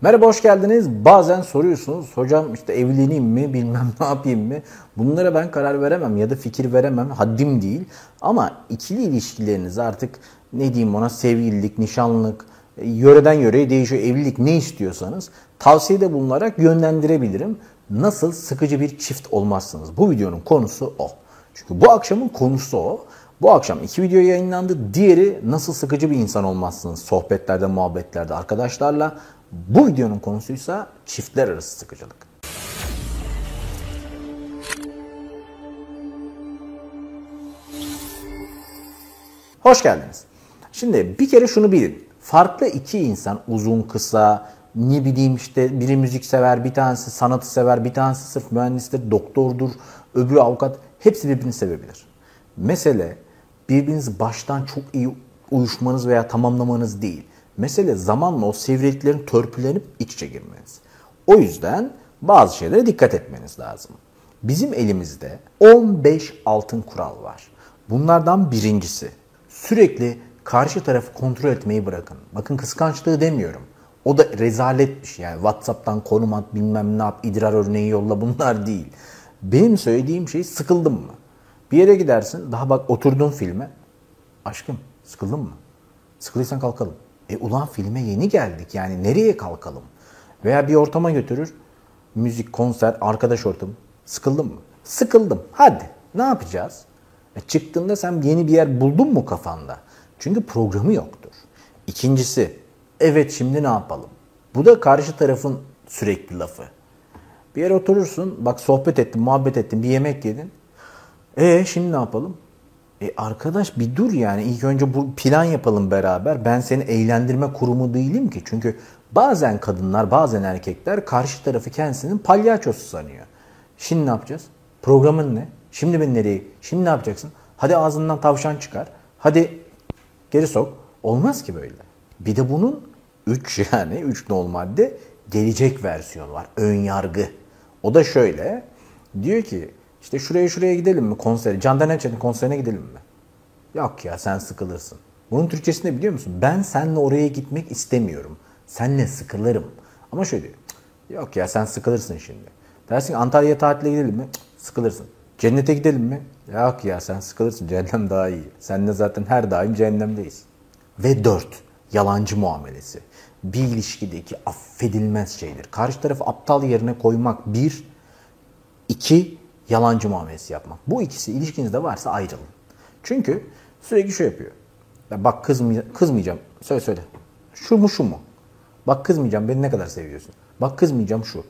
Merhaba hoş geldiniz. Bazen soruyorsunuz hocam işte evleneyim mi bilmem ne yapayım mı? Bunlara ben karar veremem ya da fikir veremem. Haddim değil. Ama ikili ilişkileriniz artık ne diyeyim ona sevgililik, nişanlılık, e, yöreden yöreye değişiyor. Evlilik ne istiyorsanız tavsiyede bulunarak yönlendirebilirim. Nasıl sıkıcı bir çift olmazsınız. Bu videonun konusu o. Çünkü bu akşamın konusu o. Bu akşam iki video yayınlandı. Diğeri nasıl sıkıcı bir insan olmazsınız sohbetlerde, muhabbetlerde arkadaşlarla. Bu videonun konusuysa çiftler arası sıkıcılık. Hoş geldiniz. Şimdi bir kere şunu bilin. Farklı iki insan uzun kısa ne bileyim işte biri müzik sever, bir tanesi sanatı sever, bir tanesi sırf mühendistir, doktordur, öbürü avukat. Hepsi birbirini sevebilir. Mesele birbirinizi baştan çok iyi uyuşmanız veya tamamlamanız değil. Mesele zamanla o sivriliklerin törpülenip iç içe girmeniz. O yüzden bazı şeylere dikkat etmeniz lazım. Bizim elimizde 15 altın kural var. Bunlardan birincisi sürekli karşı tarafı kontrol etmeyi bırakın. Bakın kıskançlığı demiyorum. O da rezaletmiş yani Whatsapp'tan konum at bilmem ne yap idrar örneği yolla bunlar değil. Benim söylediğim şey sıkıldın mı? Bir yere gidersin daha bak oturdun filme. Aşkım sıkıldın mı? Sıkıldıysan kalkalım. E ulan filme yeni geldik yani nereye kalkalım? Veya bir ortama götürür. Müzik, konser, arkadaş ortamı. Sıkıldın mı? Sıkıldım. Hadi ne yapacağız? E çıktığında sen yeni bir yer buldun mu kafanda? Çünkü programı yoktur. İkincisi, evet şimdi ne yapalım? Bu da karşı tarafın sürekli lafı. Bir yere oturursun, bak sohbet ettin, muhabbet ettin, bir yemek yedin. E şimdi ne yapalım? E arkadaş bir dur yani ilk önce bu plan yapalım beraber. Ben seni eğlendirme kurumu değilim ki. Çünkü bazen kadınlar bazen erkekler karşı tarafı kendisinin palyaçosu sanıyor. Şimdi ne yapacağız? Programın ne? Şimdi ben nereye? Şimdi ne yapacaksın? Hadi ağzından tavşan çıkar. Hadi geri sok. Olmaz ki böyle. Bir de bunun 3 yani 3 nol madde gelecek versiyon var. Ön yargı. O da şöyle. Diyor ki işte şuraya şuraya gidelim mi konsere? Candan Erçetin konserine gidelim mi? Yok ya sen sıkılırsın. Bunun Türkçesini biliyor musun? Ben seninle oraya gitmek istemiyorum. Senle sıkılırım. Ama şöyle diyor. Yok ya sen sıkılırsın şimdi. Dersin ki Antalya'ya tatile gidelim mi? Sıkılırsın. Cennete gidelim mi? Yok ya sen sıkılırsın. Cehennem daha iyi. Seninle zaten her daim cehennemdeyiz. Ve dört. Yalancı muamelesi. Bir ilişkideki affedilmez şeydir. Karşı tarafı aptal yerine koymak bir. iki yalancı muamelesi yapmak. Bu ikisi ilişkinizde varsa ayrılın. Çünkü sürekli şu yapıyor. Ya bak kızmay kızmayacağım. Söyle söyle. Şu mu şu mu? Bak kızmayacağım beni ne kadar seviyorsun. Bak kızmayacağım şu.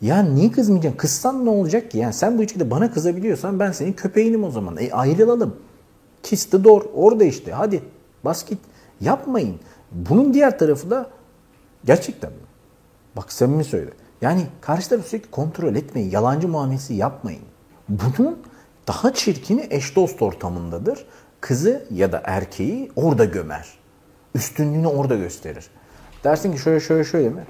Ya niye kızmayacaksın? Kızsan ne olacak ki? Yani sen bu ilişkide bana kızabiliyorsan ben senin köpeğinim o zaman. E ayrılalım. Kiss the door. Orada işte. Hadi bas git. Yapmayın. Bunun diğer tarafı da gerçekten mi? Bak samimi söyle. Yani karşı tarafı sürekli kontrol etmeyin. Yalancı muamelesi yapmayın. Bunun daha çirkini eş dost ortamındadır. Kızı ya da erkeği orada gömer. Üstünlüğünü orada gösterir. Dersin ki şöyle şöyle şöyle mi?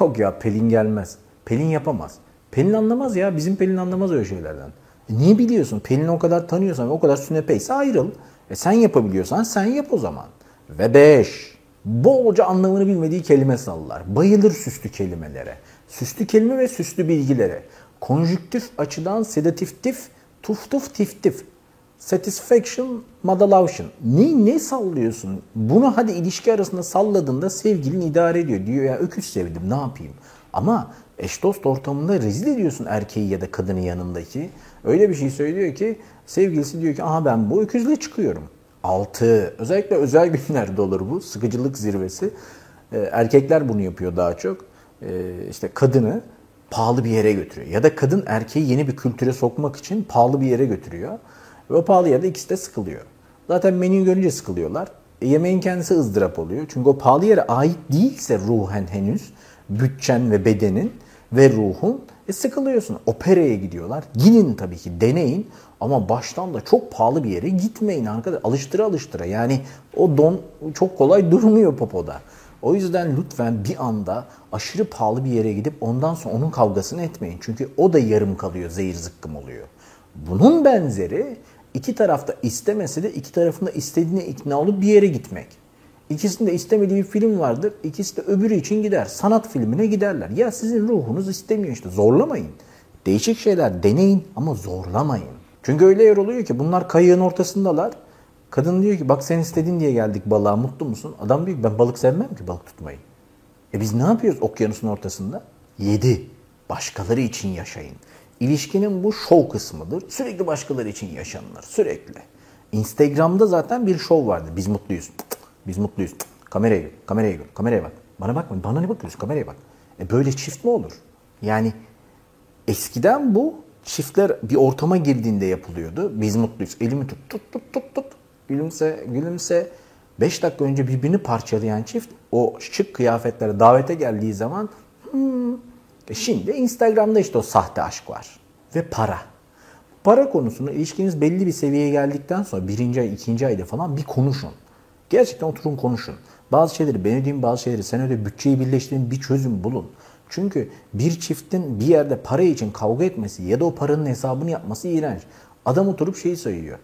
Yok ya Pelin gelmez. Pelin yapamaz. Pelin anlamaz ya. Bizim Pelin anlamaz öyle şeylerden. E niye biliyorsun? Pelin'i o kadar tanıyorsan o kadar sünepeyse ayrıl. E sen yapabiliyorsan sen yap o zaman. Ve beş. Bolca anlamını bilmediği kelime sallar. Bayılır süslü kelimelere. Süslü kelime ve süslü bilgilere. Konjüktif açıdan sedatiftif, tuftuf tiftif. Satisfaction, madalavtion. Ne, ne sallıyorsun? Bunu hadi ilişki arasında salladığında sevgilin idare ediyor. Diyor ya öküz sevdim ne yapayım? Ama eş dost ortamında rezil ediyorsun erkeği ya da kadını yanındaki. Öyle bir şey söylüyor ki sevgilisi diyor ki aha ben bu öküzle çıkıyorum. 6. Özellikle özel günlerde olur bu. Sıkıcılık zirvesi. Ee, erkekler bunu yapıyor daha çok. Ee, işte kadını pahalı bir yere götürüyor. Ya da kadın erkeği yeni bir kültüre sokmak için pahalı bir yere götürüyor. Ve o pahalı yerde ikisi de sıkılıyor. Zaten menüyü görünce sıkılıyorlar. E, yemeğin kendisi ızdırap oluyor. Çünkü o pahalı yere ait değilse ruhen henüz bütçen ve bedenin ve ruhun e sıkılıyorsun. Operaya gidiyorlar. Gidin tabii ki deneyin ama baştan da çok pahalı bir yere gitmeyin arkadaşlar. Alıştıra alıştıra. Yani o don çok kolay durmuyor popoda. O yüzden lütfen bir anda aşırı pahalı bir yere gidip ondan sonra onun kavgasını etmeyin. Çünkü o da yarım kalıyor, zehir zıkkım oluyor. Bunun benzeri iki tarafta istemese de iki tarafında istediğine ikna olup bir yere gitmek. İkisinde istemediği bir film vardır. İkisi de öbürü için gider. Sanat filmine giderler. Ya sizin ruhunuz istemiyor işte. Zorlamayın. Değişik şeyler deneyin ama zorlamayın. Çünkü öyle yer oluyor ki bunlar kayığın ortasındalar. Kadın diyor ki bak sen istedin diye geldik balığa mutlu musun? Adam diyor ki ben balık sevmem ki balık tutmayı. E biz ne yapıyoruz okyanusun ortasında? Yedi. Başkaları için yaşayın. İlişkinin bu şov kısmıdır. Sürekli başkaları için yaşanılır. Sürekli. Instagram'da zaten bir şov vardı. Biz mutluyuz. Biz mutluyuz. Kameraya gör, kameraya gör, kameraya bak. Bana bakma, bana ne bakıyorsun? Kameraya bak. E böyle çift mi olur? Yani eskiden bu çiftler bir ortama girdiğinde yapılıyordu. Biz mutluyuz. Elimi tut, tut, tut, tut, tut. Gülümse, gülümse. 5 dakika önce birbirini parçalayan çift o şık kıyafetlere davete geldiği zaman hmm, e şimdi Instagram'da işte o sahte aşk var. Ve para. Para konusunu ilişkiniz belli bir seviyeye geldikten sonra birinci ay, ikinci ayda falan bir konuşun. Gerçekten oturun konuşun. Bazı şeyleri ben ödeyeyim, bazı şeyleri sen öde, bütçeyi birleştirin, bir çözüm bulun. Çünkü bir çiftin bir yerde para için kavga etmesi ya da o paranın hesabını yapması iğrenç. Adam oturup şeyi sayıyor.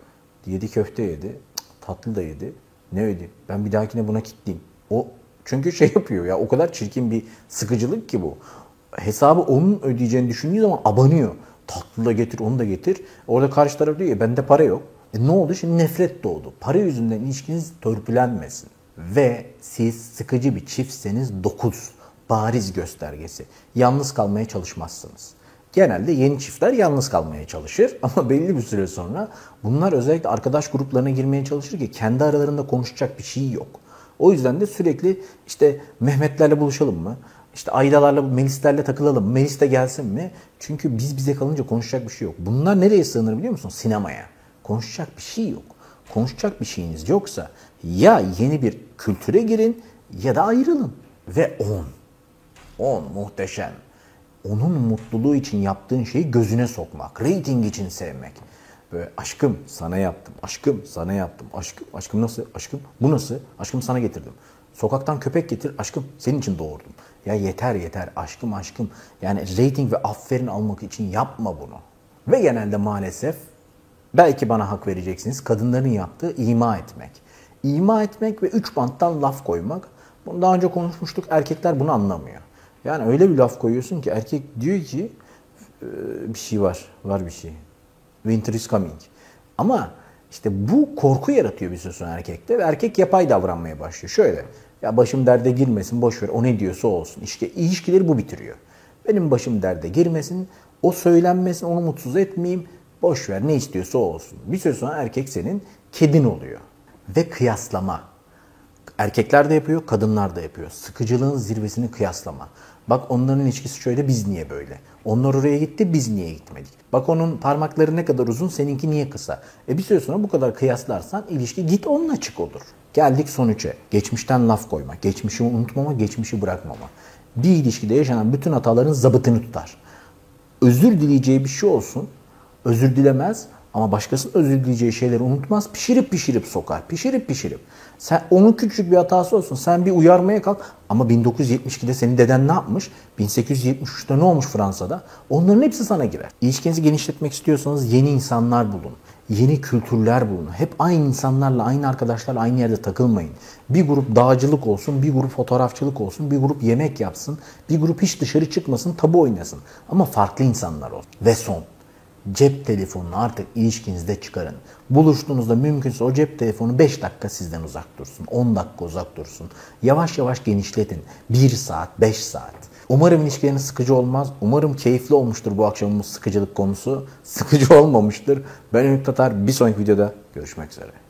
Yedi köfte yedi, tatlı da yedi. Ne ödeyeyim? Ben bir dahakine buna kitleyeyim. O çünkü şey yapıyor ya o kadar çirkin bir sıkıcılık ki bu. Hesabı onun ödeyeceğini düşündüğü zaman abanıyor. Tatlı da getir, onu da getir. Orada karşı taraf diyor ya bende para yok. E ne oldu? Şimdi nefret doğdu. Para yüzünden ilişkiniz törpülenmesin. Ve siz sıkıcı bir çiftseniz 9 bariz göstergesi. Yalnız kalmaya çalışmazsınız. Genelde yeni çiftler yalnız kalmaya çalışır ama belli bir süre sonra bunlar özellikle arkadaş gruplarına girmeye çalışır ki kendi aralarında konuşacak bir şey yok. O yüzden de sürekli işte Mehmetlerle buluşalım mı? İşte Aydalarla, Melislerle takılalım. Melis de gelsin mi? Çünkü biz bize kalınca konuşacak bir şey yok. Bunlar nereye sığınır biliyor musun? Sinemaya. Konuşacak bir şey yok. Konuşacak bir şeyiniz yoksa ya yeni bir kültüre girin ya da ayrılın. Ve 10. 10 muhteşem. Onun mutluluğu için yaptığın şeyi gözüne sokmak. Rating için sevmek. Böyle aşkım sana yaptım. Aşkım sana yaptım. Aşkım, aşkım nasıl? Aşkım bu nasıl? Aşkım sana getirdim. Sokaktan köpek getir. Aşkım senin için doğurdum. Ya yeter yeter aşkım aşkım. Yani rating ve aferin almak için yapma bunu. Ve genelde maalesef belki bana hak vereceksiniz kadınların yaptığı ima etmek. İma etmek ve üç banttan laf koymak. Bunu daha önce konuşmuştuk. Erkekler bunu anlamıyor. Yani öyle bir laf koyuyorsun ki erkek diyor ki bir şey var, var bir şey. Winter is coming. Ama işte bu korku yaratıyor bir süre erkekte ve erkek yapay davranmaya başlıyor. Şöyle, ya başım derde girmesin, boş ver, o ne diyorsa olsun. İşte ilişkileri bu bitiriyor. Benim başım derde girmesin, o söylenmesin, onu mutsuz etmeyeyim, boş ver, ne istiyorsa olsun. Bir süre sonra erkek senin kedin oluyor. Ve kıyaslama. Erkekler de yapıyor, kadınlar da yapıyor. Sıkıcılığın zirvesini kıyaslama. Bak onların ilişkisi şöyle, biz niye böyle? Onlar oraya gitti, biz niye gitmedik? Bak onun parmakları ne kadar uzun, seninki niye kısa? E bir süre sonra bu kadar kıyaslarsan ilişki git onunla açık olur. Geldik sonuça. Geçmişten laf koyma, geçmişi unutmama, geçmişi bırakmama. Bir ilişkide yaşanan bütün hataların zabıtını tutar. Özür dileyeceği bir şey olsun, özür dilemez ama başkasının özür dileyeceği şeyleri unutmaz. Pişirip pişirip sokar. Pişirip pişirip. Sen onun küçük bir hatası olsun. Sen bir uyarmaya kalk. Ama 1972'de senin deden ne yapmış? 1873'te ne olmuş Fransa'da? Onların hepsi sana girer. İlişkinizi genişletmek istiyorsanız yeni insanlar bulun. Yeni kültürler bulun. Hep aynı insanlarla, aynı arkadaşlarla aynı yerde takılmayın. Bir grup dağcılık olsun, bir grup fotoğrafçılık olsun, bir grup yemek yapsın, bir grup hiç dışarı çıkmasın, tabu oynasın. Ama farklı insanlar olsun. Ve son, cep telefonunu artık ilişkinizde çıkarın. Buluştuğunuzda mümkünse o cep telefonu 5 dakika sizden uzak dursun. 10 dakika uzak dursun. Yavaş yavaş genişletin. 1 saat, 5 saat. Umarım ilişkileriniz sıkıcı olmaz. Umarım keyifli olmuştur bu akşamımız sıkıcılık konusu. Sıkıcı olmamıştır. Ben Ümit Tatar. Bir sonraki videoda görüşmek üzere.